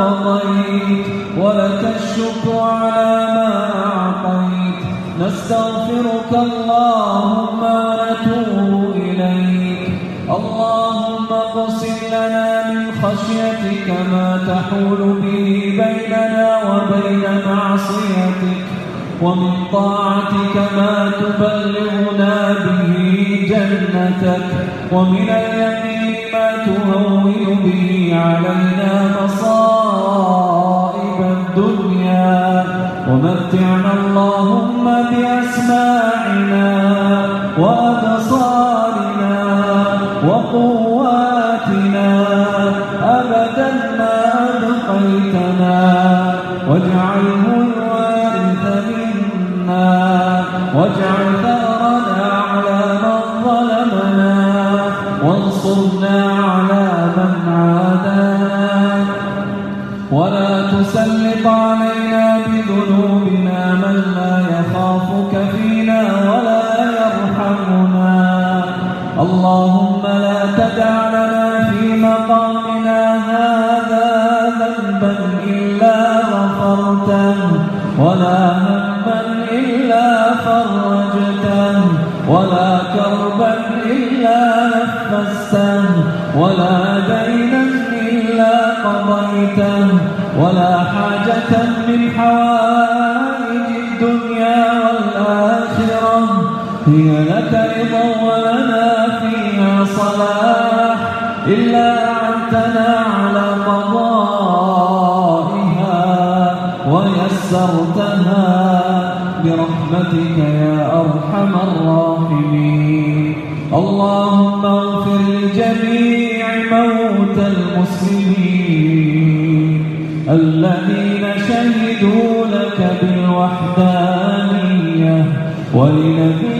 قضيت ولك الشكر على ما أعطيت. نستغفرك اللهم ونتوب إليك. اللهم اقسم لنا من خشيتك ما تحول به بيننا وبين معصيتك ومن طاعتك ما تبلغنا به جنتك ومن اليمين ما تهون به علينا. ومتعنا اللهم بأسماعنا وأبصارنا وقواتنا. أبدا ما أبقيتنا. واجعله يخافك فينا ولا يرحمنا. اللهم لا تدع لنا في مقامنا هذا ذنبا إلا غفرته ولا هما إلا فرجته ولا كربا إلا نفسته ولا دينا إلا قضيته ولا حاجة من حوائج الدنيا لك رضا ولنا فيها صلاح إلا أعنتنا على قضائها ويسرتها برحمتك يا أرحم الراحمين. اللهم اغفر لجميع موتى المسلمين الذين شهدوا لك بالوحدانية ولنبيك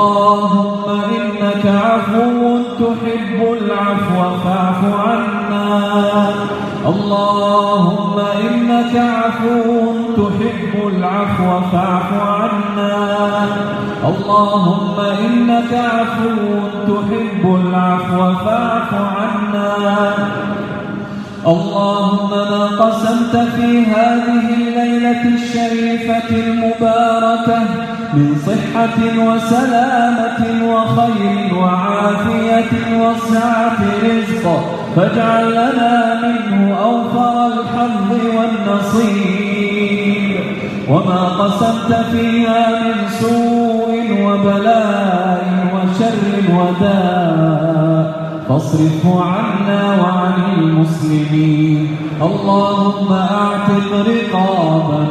اللهم إنك عفو تحب العفو فاعف عنا. اللهم إنك عفو تحب العفو فاعف عنا. اللهم إنك عفو تحب العفو فاعف عنا. اللهم ما قسمت في هذه الليلة الشريفة المباركة من صحة وسلامة وخير وعافية وسعة رزق فاجعل لنا منه أوفر الحظ والنصيب وما قسمت فيها من سوء وبلاء وشر وداء فاصرفه عنا وعن المسلمين. اللهم أعتق رقابنا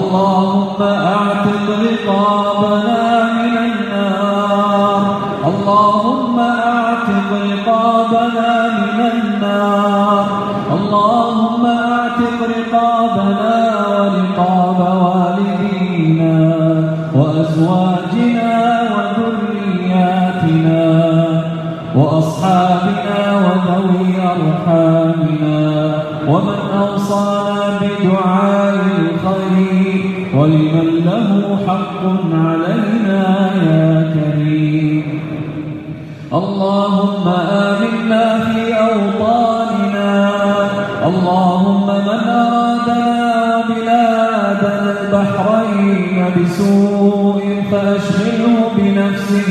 اللهم اعتق رقابنا من النار. اللهم اعتق رقابنا من النار. اللهم اعتق رقابنا ورقاب والدينا وأزواجنا وذرياتنا وأصحابنا وذوي أرحامنا ومن أوصانا بدعاء الخير. ولمن له حق علينا يا كريم اللهم آمنا في أوطاننا اللهم من أرادنا وبلادنا البحرين بسوء فأشغله بنفسه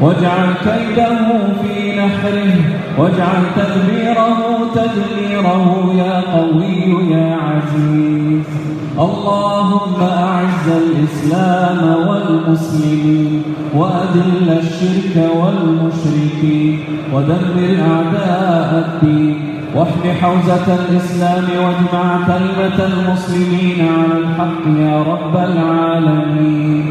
واجعل كيده في نحره واجعل تدبيره تدميره يا قوي يا عزيز. اللهم أعز الإسلام والمسلمين وأذل الشرك والمشركين ودمر أعداء الدين. واحم حوزة الإسلام واجمع كلمة المسلمين على الحق يا رب العالمين.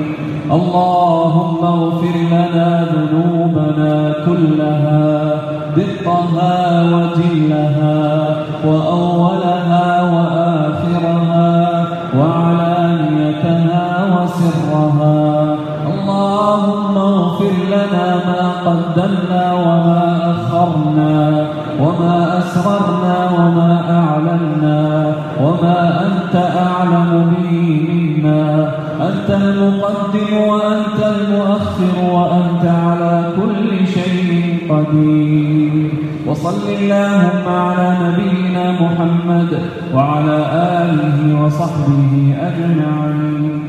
اللهم اغفر لنا ذنوبنا كلها دقها وجلها وأولها وآخرها وعلانيتها وسرها. اللهم اغفر لنا ما قدمنا وما أخرنا. وما أسررنا وما أعلنا وما أنت أعلم به منا. أنت المقدم وأنت المؤخر وأنت على كل شيء قدير. وصل اللهم على نبينا محمد وعلى آله وصحبه أجمعين.